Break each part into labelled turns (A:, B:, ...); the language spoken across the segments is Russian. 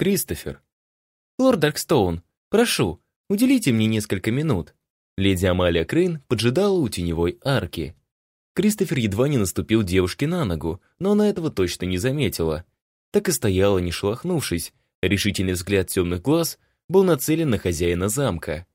A: Кристофер. «Лорд Даркстоун, прошу, уделите мне несколько минут». Леди Амалия Крейн поджидала у теневой арки. Кристофер едва не наступил девушке на ногу, но она этого точно не заметила. Так и стояла, не шелохнувшись. Решительный взгляд темных глаз был нацелен на хозяина замка.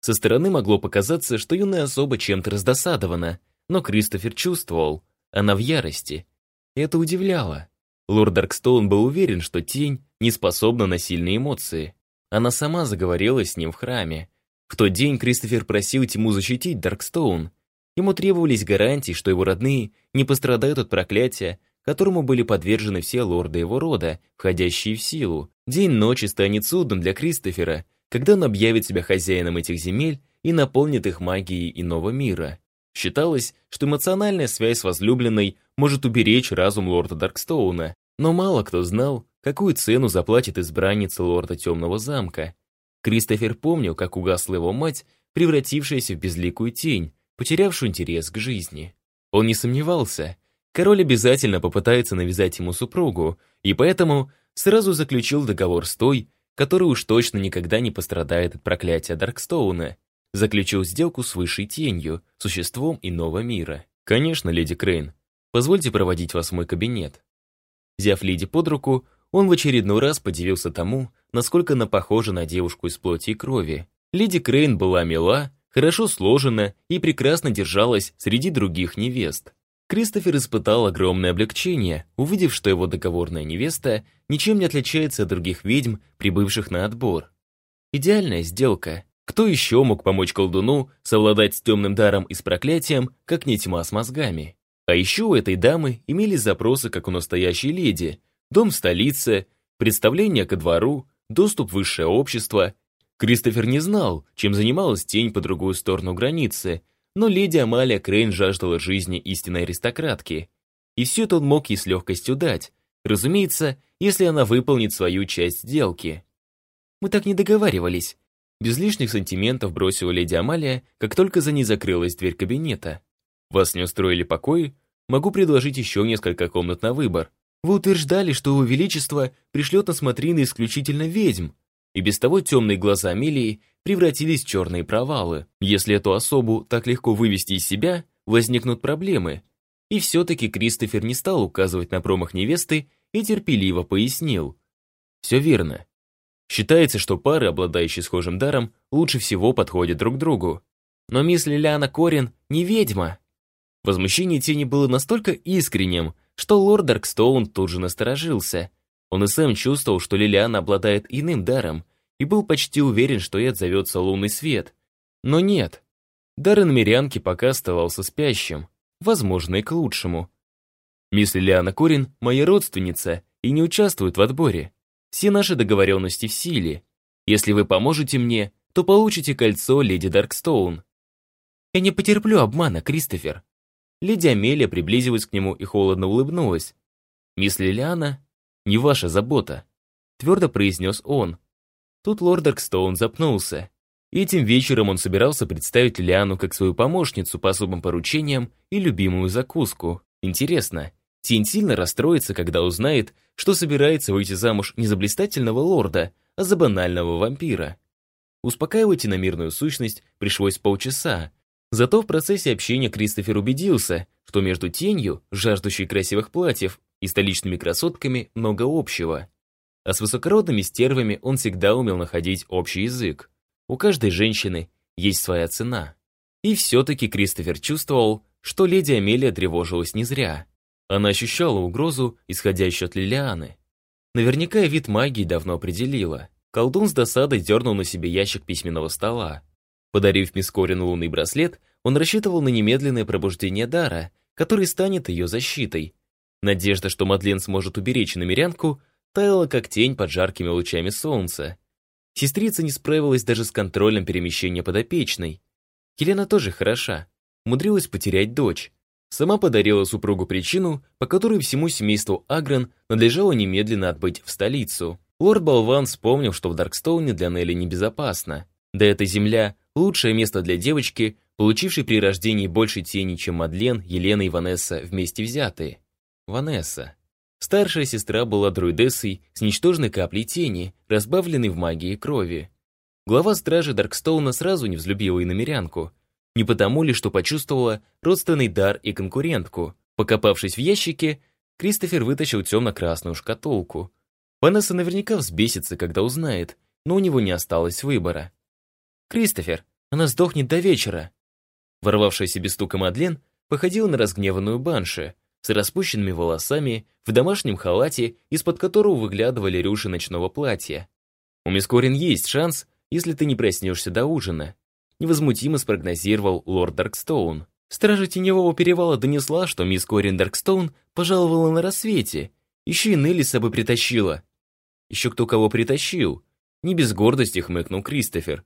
A: Со стороны могло показаться, что юная особа чем-то раздосадована, но Кристофер чувствовал, она в ярости. Это удивляло. Лорд Даркстоун был уверен, что тень не способна на сильные эмоции. Она сама заговорила с ним в храме. В тот день Кристофер просил тьму защитить Даркстоун. Ему требовались гарантии, что его родные не пострадают от проклятия, которому были подвержены все лорды его рода, входящие в силу. День ночи станет судом для Кристофера, когда он объявит себя хозяином этих земель и наполнит их магией иного мира. Считалось, что эмоциональная связь с возлюбленной может уберечь разум лорда Даркстоуна, но мало кто знал, какую цену заплатит избранница лорда Темного замка. Кристофер помнил, как угасла его мать, превратившаяся в безликую тень, потерявшую интерес к жизни. Он не сомневался, король обязательно попытается навязать ему супругу, и поэтому сразу заключил договор с той, которая уж точно никогда не пострадает от проклятия Даркстоуна, заключил сделку с высшей тенью, существом иного мира. «Конечно, леди Крейн, позвольте проводить вас в мой кабинет». Взяв леди под руку, он в очередной раз подивился тому, насколько она похожа на девушку из плоти и крови. Леди Крейн была мила, хорошо сложена и прекрасно держалась среди других невест. Кристофер испытал огромное облегчение, увидев, что его договорная невеста ничем не отличается от других ведьм, прибывших на отбор. Идеальная сделка. Кто еще мог помочь колдуну совладать с темным даром и с проклятием, как не тьма с мозгами? А еще у этой дамы имелись запросы, как у настоящей леди, дом в столице, представление ко двору, доступ в высшее общество. Кристофер не знал, чем занималась тень по другую сторону границы, но леди Амалия Крейн жаждала жизни истинной аристократки. И все это он мог ей с легкостью дать, разумеется, если она выполнит свою часть сделки. «Мы так не договаривались», без лишних сантиментов бросила леди Амалия, как только за ней закрылась дверь кабинета. «Вас не устроили покои? Могу предложить еще несколько комнат на выбор. Вы утверждали, что его величество пришлет на смотрины исключительно ведьм, и без того темные глаза Амелии превратились в черные провалы. Если эту особу так легко вывести из себя, возникнут проблемы. И все-таки Кристофер не стал указывать на промах невесты и терпеливо пояснил. Все верно. Считается, что пары, обладающие схожим даром, лучше всего подходят друг другу. Но мисс Лилиана Корин не ведьма. Возмущение тени было настолько искренним, что лорд Даркстоун тут же насторожился. Он и сам чувствовал, что Лилиана обладает иным даром, и был почти уверен, что ей отзовется лунный свет. Но нет. Дар инмерянки пока оставался спящим. Возможно, и к лучшему. Мисс Лилиана Корин – моя родственница и не участвует в отборе. Все наши договоренности в силе. Если вы поможете мне, то получите кольцо леди Даркстоун. Я не потерплю обмана, Кристофер. Леди Амелия приблизилась к нему и холодно улыбнулась. «Мисс Лилиана, не ваша забота», — твердо произнес он. Тут лорд Даркстоун запнулся. Этим вечером он собирался представить Лилиану как свою помощницу по особым поручениям и любимую закуску. Интересно, Тень сильно расстроится, когда узнает, что собирается выйти замуж не за блистательного лорда, а за банального вампира. Успокаивать иномирную сущность пришлось полчаса. Зато в процессе общения Кристофер убедился, что между тенью, жаждущей красивых платьев, и столичными красотками много общего. А с высокородными стервами он всегда умел находить общий язык. У каждой женщины есть своя цена. И все-таки Кристофер чувствовал, что леди Амелия тревожилась не зря. Она ощущала угрозу, исходящую от Лилианы. Наверняка вид магии давно определила. Колдун с досадой дернул на себе ящик письменного стола. Подарив мисс лунный браслет, он рассчитывал на немедленное пробуждение дара, который станет ее защитой. Надежда, что Мадлен сможет уберечь намерянку, таяла как тень под жаркими лучами солнца. Сестрица не справилась даже с контролем перемещения подопечной. Елена тоже хороша, умудрилась потерять дочь, Сама подарила супругу причину, по которой всему семейству Агрен надлежало немедленно отбыть в столицу. Лорд Болван вспомнил, что в Даркстоуне для Нелли небезопасно. Да эта земля – лучшее место для девочки, получившей при рождении больше тени, чем Мадлен, Елена и Ванесса вместе взятые. Ванесса. Старшая сестра была друидессой с ничтожной каплей тени, разбавленной в магии крови. Глава стражи Даркстоуна сразу не взлюбила иномерянку. Не потому ли, что почувствовала родственный дар и конкурентку. Покопавшись в ящике, Кристофер вытащил темно-красную шкатулку. Ванесса наверняка взбесится, когда узнает, но у него не осталось выбора. «Кристофер, она сдохнет до вечера!» Ворвавшаяся без стука Мадлен походила на разгневанную банши, с распущенными волосами, в домашнем халате, из-под которого выглядывали рюши ночного платья. «У мисс Корин есть шанс, если ты не проснешься до ужина», невозмутимо спрогнозировал лорд Даркстоун. Стража Теневого Перевала донесла, что мисс Корин Даркстоун пожаловала на рассвете, еще и Нелли с собой притащила. Еще кто кого притащил. Не без гордости хмыкнул Кристофер.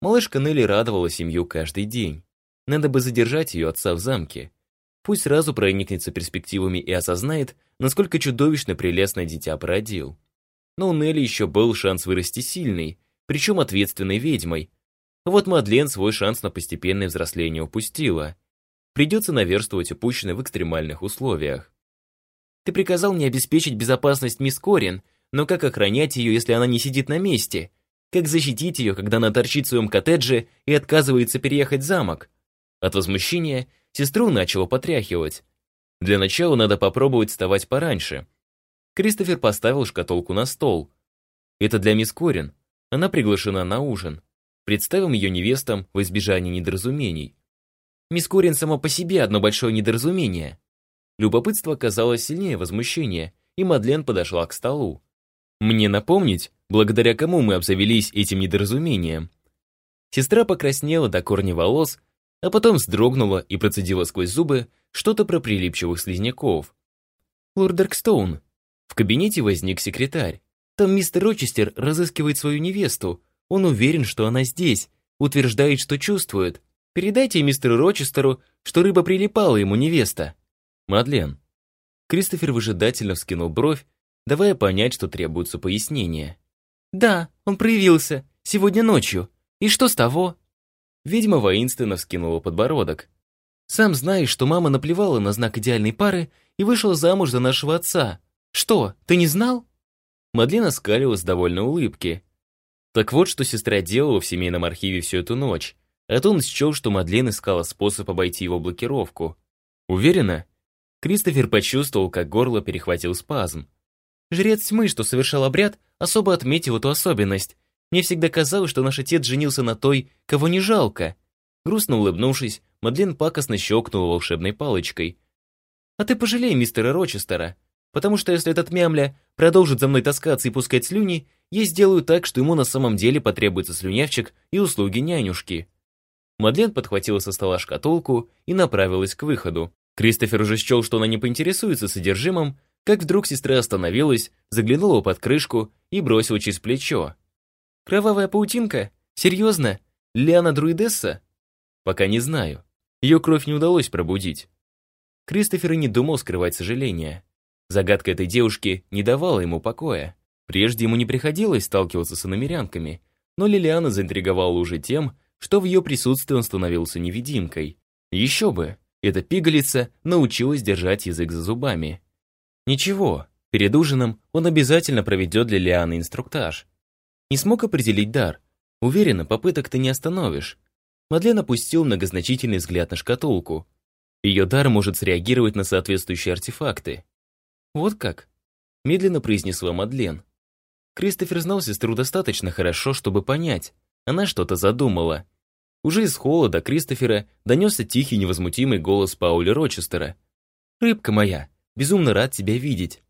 A: Малышка Нелли радовала семью каждый день. Надо бы задержать ее отца в замке. Пусть сразу проникнется перспективами и осознает, насколько чудовищно прелестное дитя породил. Но у Нелли еще был шанс вырасти сильной, причем ответственной ведьмой. Вот Мадлен свой шанс на постепенное взросление упустила. Придется наверстывать упущенное в экстремальных условиях. Ты приказал мне обеспечить безопасность мисс Корин, но как охранять ее, если она не сидит на месте? Как защитить ее, когда она торчит в своем коттедже и отказывается переехать замок? От возмущения Сестру начало потряхивать. Для начала надо попробовать вставать пораньше. Кристофер поставил шкатулку на стол. Это для мисс Корин. Она приглашена на ужин. Представим ее невестам в избежании недоразумений. Мисс Корин само по себе одно большое недоразумение. Любопытство оказалось сильнее возмущения, и Мадлен подошла к столу. Мне напомнить, благодаря кому мы обзавелись этим недоразумением. Сестра покраснела до корня волос а потом вздрогнула и процедила сквозь зубы что-то про прилипчивых слизняков. «Лорд Даркстоун». В кабинете возник секретарь. Там мистер Рочестер разыскивает свою невесту. Он уверен, что она здесь, утверждает, что чувствует. Передайте мистеру Рочестеру, что рыба прилипала ему невеста. Мадлен. Кристофер выжидательно вскинул бровь, давая понять, что требуется пояснение. «Да, он проявился. Сегодня ночью. И что с того?» Ведьма воинственно вскинула подбородок. «Сам знаешь, что мама наплевала на знак идеальной пары и вышла замуж за нашего отца. Что, ты не знал?» Мадлена скалилась с довольной улыбки. Так вот, что сестра делала в семейном архиве всю эту ночь. А то он счел, что Мадлен искала способ обойти его блокировку. Уверена? Кристофер почувствовал, как горло перехватил спазм. Жрец тьмы, что совершал обряд, особо отметил эту особенность мне всегда казалось, что наш отец женился на той, кого не жалко. Грустно улыбнувшись, Мадлен пакостно щелкнула волшебной палочкой. «А ты пожалей мистера Рочестера, потому что если этот мямля продолжит за мной таскаться и пускать слюни, я сделаю так, что ему на самом деле потребуется слюнявчик и услуги нянюшки». Мадлен подхватила со стола шкатулку и направилась к выходу. Кристофер уже счел, что она не поинтересуется содержимым, как вдруг сестра остановилась, заглянула под крышку и бросила через плечо. Кровавая паутинка? Серьезно? Лиана Друидесса? Пока не знаю. Ее кровь не удалось пробудить. Кристофер и не думал скрывать сожаления. Загадка этой девушки не давала ему покоя. Прежде ему не приходилось сталкиваться с иномерянками, но Лилиана заинтриговала уже тем, что в ее присутствии он становился невидимкой. Еще бы, эта пигалица научилась держать язык за зубами. Ничего, перед ужином он обязательно проведет для Лианы инструктаж. Не смог определить дар. Уверена, попыток ты не остановишь. Мадлен опустил многозначительный взгляд на шкатулку. Ее дар может среагировать на соответствующие артефакты. Вот как? Медленно произнесла Мадлен. Кристофер знал сестру достаточно хорошо, чтобы понять. Она что-то задумала. Уже из холода Кристофера донесся тихий невозмутимый голос Пауля Рочестера. «Рыбка моя, безумно рад тебя видеть.